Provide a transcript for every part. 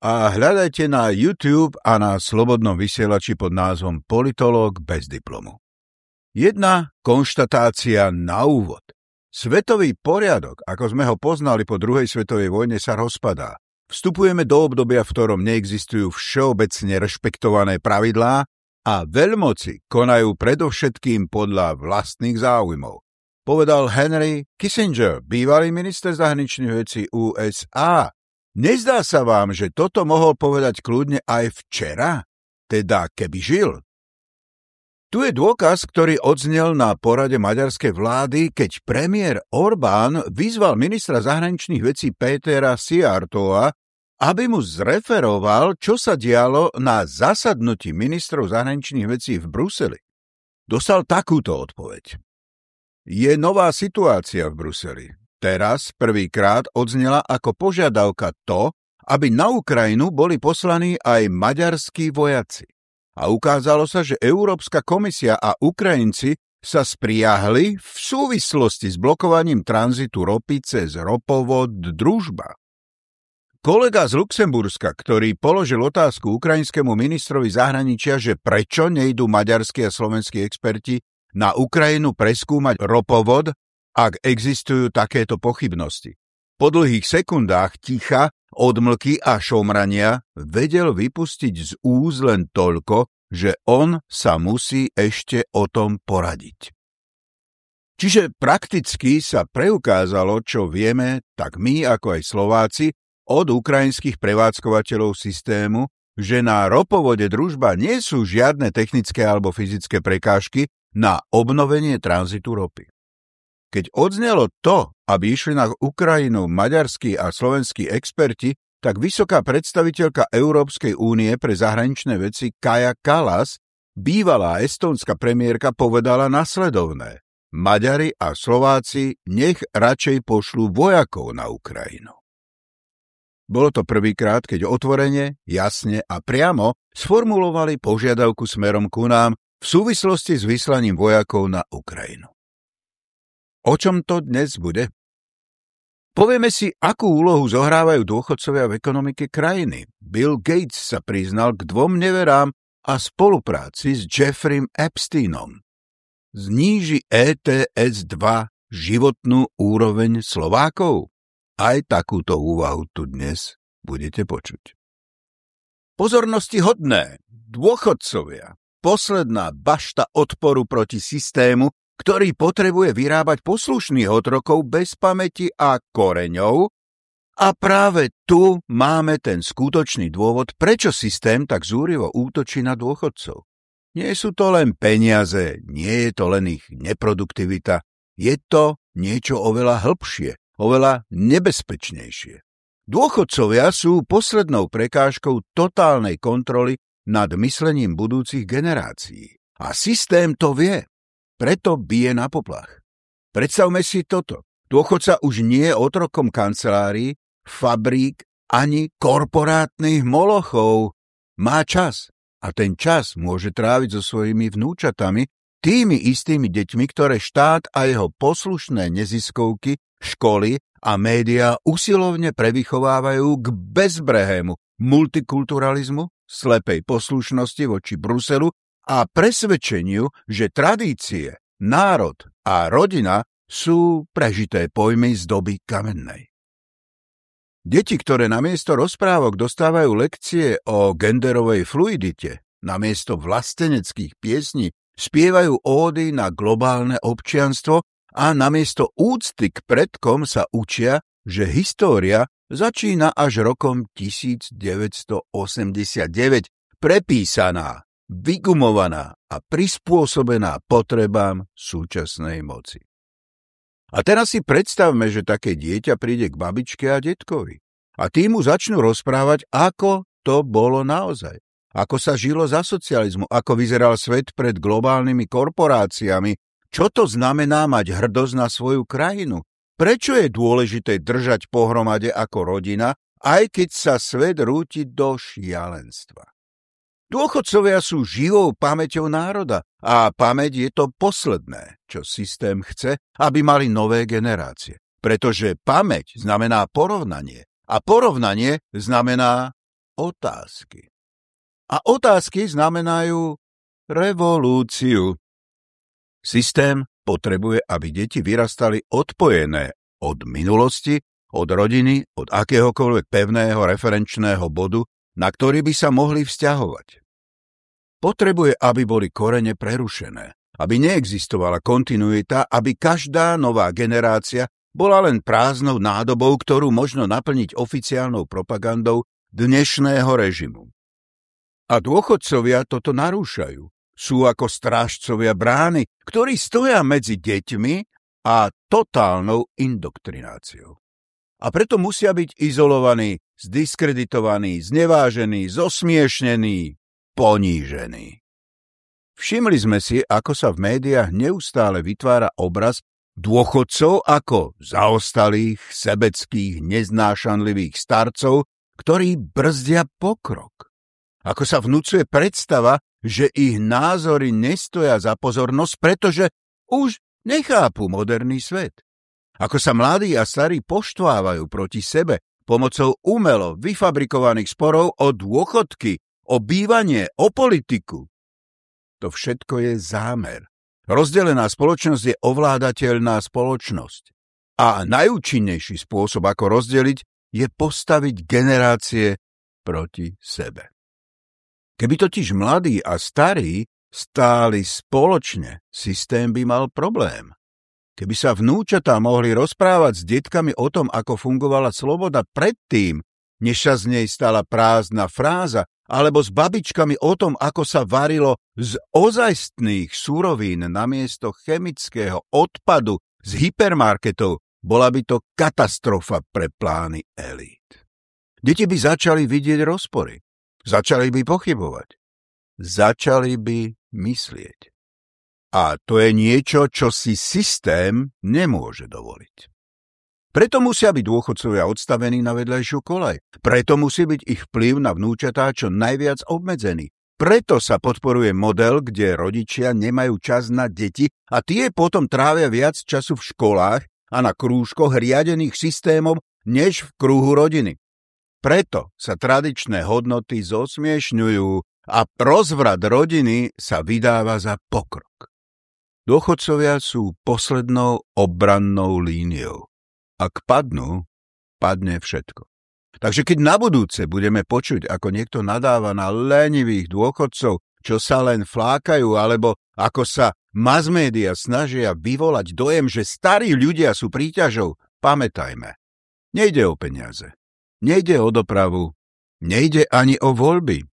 a hľadajte na YouTube a na slobodnom vysielači pod názvom Politolog bez diplomu. Jedna konštatácia na úvod. Svetový poriadok, ako sme ho poznali po druhej svetovej vojne, sa rozpadá. Vstupujeme do obdobia, v ktorom neexistujú všeobecne rešpektované pravidlá a veľmoci konajú predovšetkým podľa vlastných záujmov. Povedal Henry Kissinger, bývalý minister zahraničných vecí USA, Nezdá sa vám, že toto mohol povedať kľudne aj včera? Teda keby žil? Tu je dôkaz, ktorý odznel na porade maďarskej vlády, keď premiér Orbán vyzval ministra zahraničných vecí Pétera Siartova, aby mu zreferoval, čo sa dialo na zasadnutí ministrov zahraničných vecí v Bruseli. Dostal takúto odpoveď. Je nová situácia v Bruseli. Teraz prvýkrát odznela ako požiadavka to, aby na Ukrajinu boli poslaní aj maďarskí vojaci. A ukázalo sa, že Európska komisia a Ukrajinci sa spriahli v súvislosti s blokovaním tranzitu ropy cez ropovod Družba. Kolega z Luxemburska, ktorý položil otázku ukrajinskému ministrovi zahraničia, že prečo nejdú maďarskí a slovenskí experti na Ukrajinu preskúmať ropovod, ak existujú takéto pochybnosti. Po dlhých sekundách ticha, odmlky a šomrania vedel vypustiť z úz len toľko, že on sa musí ešte o tom poradiť. Čiže prakticky sa preukázalo, čo vieme, tak my ako aj Slováci, od ukrajinských prevádzkovateľov systému, že na ropovode družba nie sú žiadne technické alebo fyzické prekážky na obnovenie tranzitu ropy. Keď odznelo to, aby išli na Ukrajinu maďarskí a slovenskí experti, tak vysoká predstaviteľka Európskej únie pre zahraničné veci Kaja Kalas, bývalá estónska premiérka, povedala nasledovné. Maďari a Slováci nech radšej pošlú vojakov na Ukrajinu. Bolo to prvýkrát, keď otvorene, jasne a priamo sformulovali požiadavku smerom ku nám v súvislosti s vyslaním vojakov na Ukrajinu. O čom to dnes bude? Povieme si, akú úlohu zohrávajú dôchodcovia v ekonomike krajiny. Bill Gates sa priznal k dvom neverám a spolupráci s Jeffrey Epsteinom. Zníži ETS 2 životnú úroveň Slovákov? Aj takúto úvahu tu dnes budete počuť. Pozornosti hodné, dôchodcovia, posledná bašta odporu proti systému, ktorý potrebuje vyrábať poslušných otrokov bez pamäti a koreňov, a práve tu máme ten skutočný dôvod, prečo systém tak zúrivo útočí na dôchodcov. Nie sú to len peniaze, nie je to len ich neproduktivita, je to niečo oveľa hĺbšie, oveľa nebezpečnejšie. Dôchodcovia sú poslednou prekážkou totálnej kontroly nad myslením budúcich generácií. A systém to vie preto bije na poplach. Predstavme si toto. Dôchodca už nie je otrokom kancelárií, fabrík ani korporátnych molochov. Má čas a ten čas môže tráviť so svojimi vnúčatami, tými istými deťmi, ktoré štát a jeho poslušné neziskovky, školy a médiá usilovne prevychovávajú k bezbrehému multikulturalizmu, slepej poslušnosti voči Bruselu a presvedčeniu, že tradície, národ a rodina sú prežité pojmy z doby kamennej. Deti, ktoré namiesto rozprávok dostávajú lekcie o genderovej fluidite, namiesto vlasteneckých piesní spievajú ódy na globálne občianstvo a namiesto úcty k predkom sa učia, že história začína až rokom 1989, prepísaná vygumovaná a prispôsobená potrebám súčasnej moci. A teraz si predstavme, že také dieťa príde k babičke a detkovi a tí mu začnú rozprávať, ako to bolo naozaj. ako sa žilo za socializmu, ako vyzeral svet pred globálnymi korporáciami, čo to znamená mať hrdosť na svoju krajinu, prečo je dôležité držať pohromade ako rodina, aj keď sa svet rúti do šialenstva. Dôchodcovia sú živou pamäťou národa a pamäť je to posledné, čo systém chce, aby mali nové generácie. Pretože pamäť znamená porovnanie a porovnanie znamená otázky. A otázky znamenajú revolúciu. Systém potrebuje, aby deti vyrastali odpojené od minulosti, od rodiny, od akéhokoľvek pevného referenčného bodu, na ktorý by sa mohli vzťahovať. Potrebuje, aby boli korene prerušené, aby neexistovala kontinuita, aby každá nová generácia bola len prázdnou nádobou, ktorú možno naplniť oficiálnou propagandou dnešného režimu. A dôchodcovia toto narúšajú. Sú ako strážcovia brány, ktorí stoja medzi deťmi a totálnou indoktrináciou. A preto musia byť izolovaní, zdiskreditovaní, znevážení, zosmiešnení, ponížený. Všimli sme si, ako sa v médiách neustále vytvára obraz dôchodcov ako zaostalých, sebeckých, neznášanlivých starcov, ktorí brzdia pokrok. Ako sa vnúcuje predstava, že ich názory nestoja za pozornosť, pretože už nechápu moderný svet. Ako sa mladí a starí poštvávajú proti sebe pomocou umelo vyfabrikovaných sporov o dôchodky, o bývanie, o politiku. To všetko je zámer. Rozdelená spoločnosť je ovládateľná spoločnosť. A najúčinnejší spôsob, ako rozdeliť, je postaviť generácie proti sebe. Keby totiž mladí a starí stáli spoločne, systém by mal problém. Keby sa vnúčatá mohli rozprávať s detkami o tom, ako fungovala sloboda predtým, než sa z nej stala prázdna fráza, alebo s babičkami o tom, ako sa varilo z ozajstných súrovín namiesto chemického odpadu z hypermarketov, bola by to katastrofa pre plány elít. Deti by začali vidieť rozpory. Začali by pochybovať. Začali by myslieť. A to je niečo, čo si systém nemôže dovoliť. Preto musia byť dôchodcovia odstavení na vedľajšiu kolej. Preto musí byť ich vplyv na vnúčatá čo najviac obmedzený. Preto sa podporuje model, kde rodičia nemajú čas na deti a tie potom trávia viac času v školách a na krúžkoch riadených systémom než v krúhu rodiny. Preto sa tradičné hodnoty zosmiešňujú a rozvrat rodiny sa vydáva za pokrok. Dôchodcovia sú poslednou obrannou líniou. Ak padnú, padne všetko. Takže keď na budúce budeme počuť, ako niekto nadáva na lenivých dôchodcov, čo sa len flákajú, alebo ako sa masmédia snažia vyvolať dojem, že starí ľudia sú príťažou, pamätajme. Nejde o peniaze. Nejde o dopravu. Nejde ani o voľby.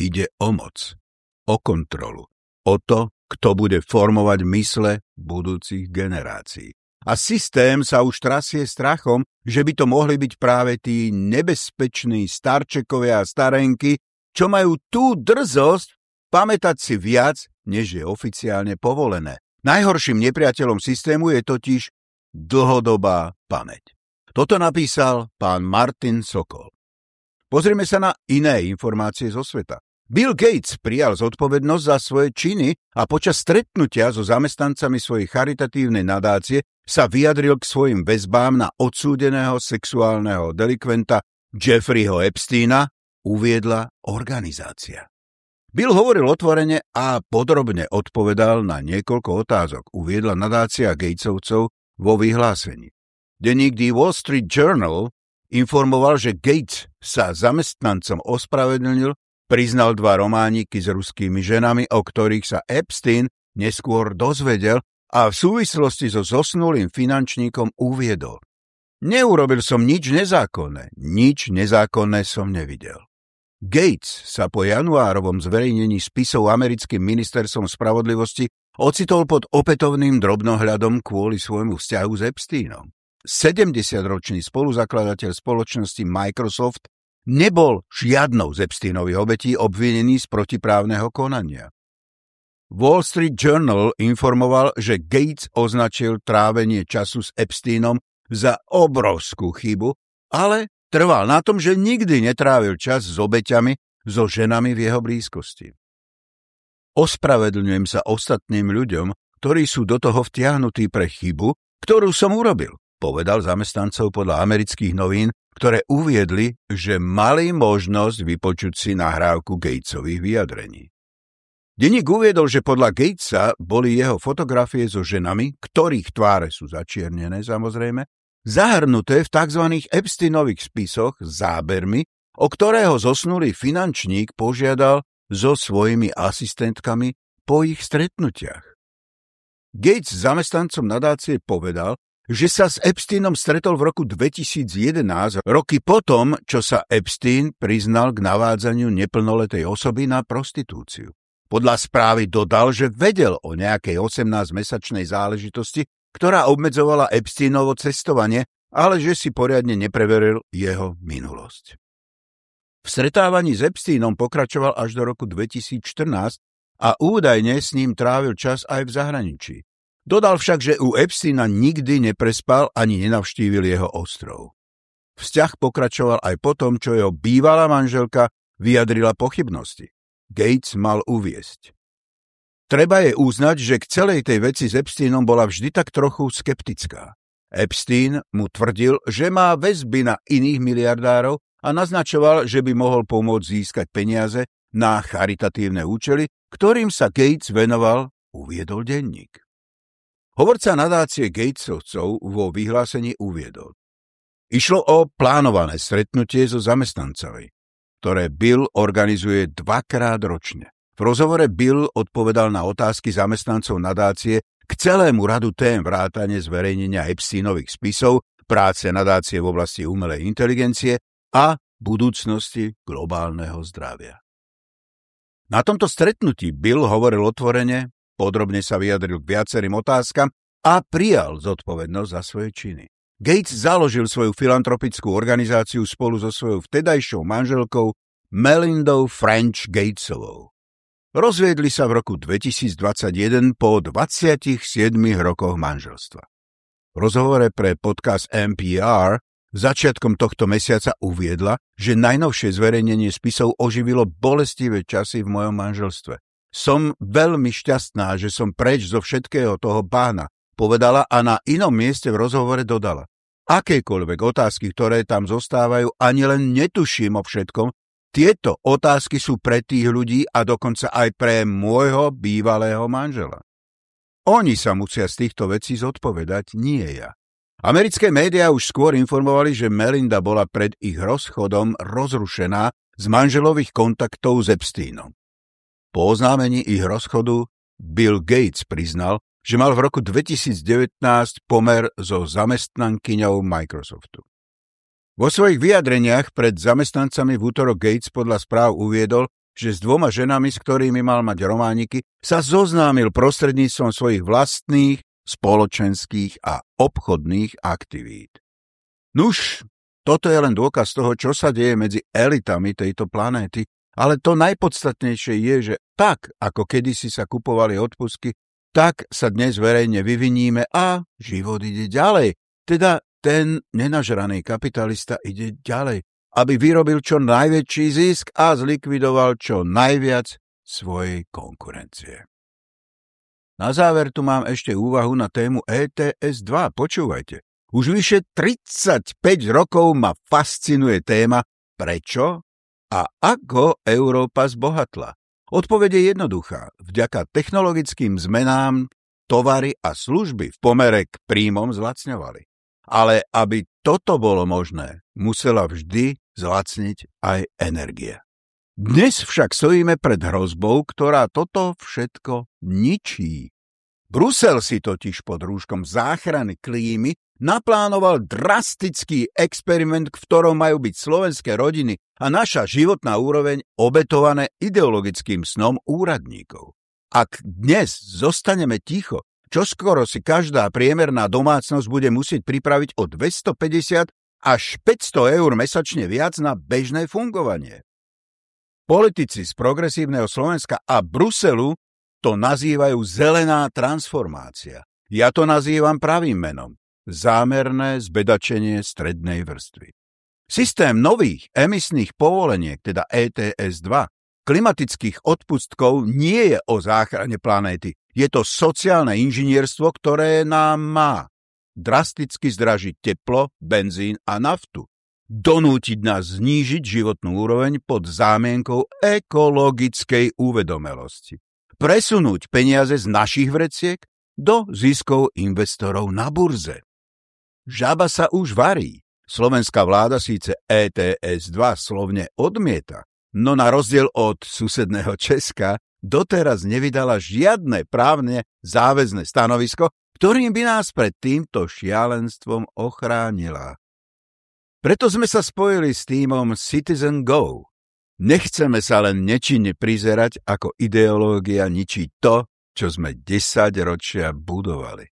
Ide o moc. O kontrolu. O to, kto bude formovať mysle budúcich generácií. A systém sa už trasie strachom, že by to mohli byť práve tí nebezpeční starčekovia a starenky, čo majú tú drzosť pamätať si viac, než je oficiálne povolené. Najhorším nepriateľom systému je totiž dlhodobá pamäť. Toto napísal pán Martin Sokol. Pozrieme sa na iné informácie zo sveta. Bill Gates prijal zodpovednosť za svoje činy a počas stretnutia so zamestnancami svojej charitatívnej nadácie sa vyjadril k svojim väzbám na odsúdeného sexuálneho delikventa Jeffreyho Epsteina, uviedla organizácia. Bill hovoril otvorene a podrobne odpovedal na niekoľko otázok, uviedla nadácia Gatesovcov vo vyhlásení. Denník The Wall Street Journal informoval, že Gates sa zamestnancom ospravedlnil Priznal dva romániky s ruskými ženami, o ktorých sa Epstein neskôr dozvedel a v súvislosti so zosnulým finančníkom uviedol. Neurobil som nič nezákonné, nič nezákonné som nevidel. Gates sa po januárovom zverejnení spisov americkým ministerstvom spravodlivosti ocitol pod opätovným drobnohľadom kvôli svojmu vzťahu s Epsteinom. 70-ročný spoluzakladateľ spoločnosti Microsoft nebol žiadnou z Epsteinových obetí obvinený z protiprávneho konania. Wall Street Journal informoval, že Gates označil trávenie času s Epsteinom za obrovskú chybu, ale trval na tom, že nikdy netrávil čas s obeťami, so ženami v jeho blízkosti. Ospravedlňujem sa ostatným ľuďom, ktorí sú do toho vtiahnutí pre chybu, ktorú som urobil, povedal zamestnancov podľa amerických novín, ktoré uviedli, že mali možnosť vypočuť si nahrávku Gatesových vyjadrení. Deník uviedol, že podľa Gatesa boli jeho fotografie so ženami, ktorých tváre sú začiernené samozrejme, zahrnuté v tzv. Epsteinových spisoch zábermi, o ktorého zosnulý finančník požiadal so svojimi asistentkami po ich stretnutiach. Gates zamestnancom nadácie povedal, že sa s Epsteinom stretol v roku 2011, roky potom, čo sa Epstein priznal k navádzaniu neplnoletej osoby na prostitúciu. Podľa správy dodal, že vedel o nejakej 18-mesačnej záležitosti, ktorá obmedzovala Epsteinovo cestovanie, ale že si poriadne nepreveril jeho minulosť. V stretávaní s Epsteinom pokračoval až do roku 2014 a údajne s ním trávil čas aj v zahraničí. Dodal však, že u Epsteina nikdy neprespal ani nenavštívil jeho ostrov. Vzťah pokračoval aj po tom, čo jeho bývalá manželka vyjadrila pochybnosti. Gates mal uviesť. Treba je uznať, že k celej tej veci s Epsteinom bola vždy tak trochu skeptická. Epstein mu tvrdil, že má väzby na iných miliardárov a naznačoval, že by mohol pomôcť získať peniaze na charitatívne účely, ktorým sa Gates venoval, uviedol denník. Hovorca nadácie Gatesovcov vo vyhlásení uviedol. Išlo o plánované stretnutie so zamestnancami ktoré Bill organizuje dvakrát ročne. V rozhovore Bill odpovedal na otázky zamestnancov nadácie k celému radu tém vrátane zverejnenia Epsteinových spisov, práce nadácie v oblasti umelej inteligencie a budúcnosti globálneho zdravia. Na tomto stretnutí Bill hovoril otvorene, podrobne sa vyjadril k viacerým otázkam a prijal zodpovednosť za svoje činy. Gates založil svoju filantropickú organizáciu spolu so svojou vtedajšou manželkou Melindou French Gatesovou. Rozviedli sa v roku 2021 po 27 rokoch manželstva. V rozhovore pre podcast NPR začiatkom tohto mesiaca uviedla, že najnovšie zverejnenie spisov oživilo bolestivé časy v mojom manželstve. Som veľmi šťastná, že som preč zo všetkého toho bána, povedala a na inom mieste v rozhovore dodala. Akékoľvek otázky, ktoré tam zostávajú, ani len netuším o všetkom, tieto otázky sú pre tých ľudí a dokonca aj pre môjho bývalého manžela. Oni sa musia z týchto vecí zodpovedať, nie ja. Americké médiá už skôr informovali, že Melinda bola pred ich rozchodom rozrušená z manželových kontaktov s Epsteinom. Po oznámení ich rozchodu Bill Gates priznal, že mal v roku 2019 pomer so zamestnankyňou Microsoftu. Vo svojich vyjadreniach pred zamestnancami v útorok Gates podľa správ uviedol, že s dvoma ženami, s ktorými mal mať romániky, sa zoznámil prostredníctvom svojich vlastných, spoločenských a obchodných aktivít. Nuž, toto je len dôkaz toho, čo sa deje medzi elitami tejto planéty, ale to najpodstatnejšie je, že tak, ako kedysi sa kupovali odpusky, tak sa dnes verejne vyviníme a život ide ďalej. Teda ten nenažraný kapitalista ide ďalej, aby vyrobil čo najväčší zisk a zlikvidoval čo najviac svojej konkurencie. Na záver tu mám ešte úvahu na tému ETS-2. Počúvajte. Už vyše 35 rokov ma fascinuje téma prečo a ako Európa zbohatla. Odpovede je jednoduchá. Vďaka technologickým zmenám tovary a služby v pomere k príjmom zlacňovali. Ale aby toto bolo možné, musela vždy zlacniť aj energia. Dnes však stojíme pred hrozbou, ktorá toto všetko ničí. Brusel si totiž pod rúškom záchrany klímy naplánoval drastický experiment, v ktorom majú byť slovenské rodiny a naša životná úroveň obetované ideologickým snom úradníkov. Ak dnes zostaneme ticho, čoskoro si každá priemerná domácnosť bude musieť pripraviť o 250 až 500 eur mesačne viac na bežné fungovanie. Politici z progresívneho Slovenska a Bruselu to nazývajú zelená transformácia. Ja to nazývam pravým menom. Zámerné zbedačenie strednej vrstvy. Systém nových emisných povoleniek, teda ETS-2, klimatických odpustkov nie je o záchrane planéty. Je to sociálne inžinierstvo, ktoré nám má drasticky zdražiť teplo, benzín a naftu. Donútiť nás znížiť životnú úroveň pod zámienkou ekologickej uvedomelosti. Presunúť peniaze z našich vreciek do ziskov investorov na burze. Žaba sa už varí. Slovenská vláda síce ETS-2 slovne odmieta, no na rozdiel od susedného Česka doteraz nevydala žiadne právne záväzne stanovisko, ktorým by nás pred týmto šialenstvom ochránila. Preto sme sa spojili s týmom Citizen Go. Nechceme sa len nečinne prizerať, ako ideológia ničí to, čo sme 10 ročia budovali.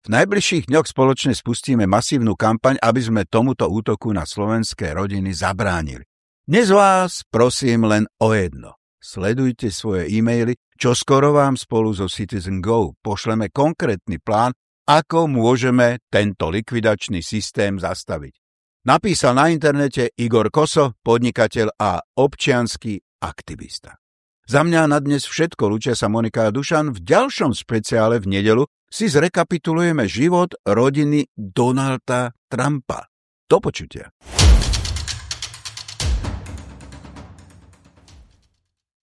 V najbližších dňoch spoločne spustíme masívnu kampaň, aby sme tomuto útoku na slovenské rodiny zabránili. Dnes vás prosím len o jedno. Sledujte svoje e-maily, čo skoro vám spolu so Citizen Go pošleme konkrétny plán, ako môžeme tento likvidačný systém zastaviť. Napísal na internete Igor Koso, podnikateľ a občianský aktivista. Za mňa na dnes všetko, lučia sa Monika a Dušan. V ďalšom speciále v nedelu si zrekapitulujeme život rodiny Donalda Trumpa. Do počutia.